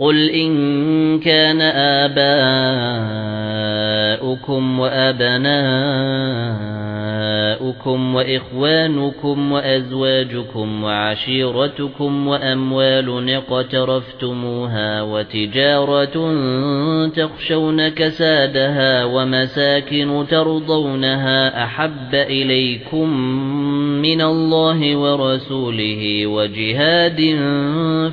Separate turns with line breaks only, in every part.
قُلْ إِن كَانَ آبَاؤُكُمْ وَأَبْنَاؤُكُمْ وَإِخْوَانُكُمْ وَأَزْوَاجُكُمْ وَعَشِيرَتُكُمْ وَأَمْوَالٌ اقْتَرَفْتُمُوهَا وَتِجَارَةٌ تَخْشَوْنَ كَسَادَهَا وَمَسَاكِنُ تَرْضَوْنَهَا أَحَبَّ إِلَيْكُمْ مِنَ اللَّهِ وَرَسُولِهِ وَجِهَادٍ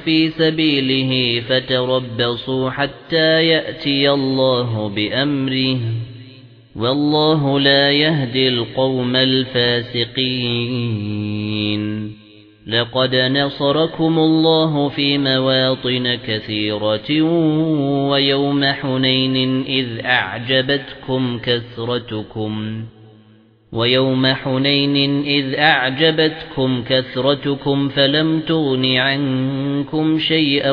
فِي سَبِيلِهِ فَتَرَبَّصُوا حَتَّى يَأْتِيَ اللَّهُ بِأَمْرِهِ. وَاللَّهُ لَا يَهْدِي الْقَوْمَ الْفَاسِقِينَ. لَقَدْ نَصَرَكُمُ اللَّهُ فِي مَوَاطِنَ كَثِيرَةٍ وَيَوْمَ حُنَيْنٍ إِذْ أَعْجَبَتْكُمْ كَثْرَتُكُمْ. وَيَوْمَ حُنَيْنٍ إِذْ أَعْجَبَتْكُمْ كَثْرَتُكُمْ فَلَمْ تُغْنِ عَنكُمْ شَيْئًا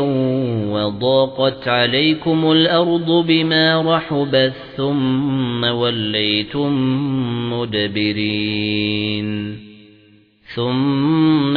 وَضَاقَتْ عَلَيْكُمُ الْأَرْضُ بِمَا رَحُبَتْ ثُمَّ وَلَّيْتُمْ مُدْبِرِينَ ثُمَّ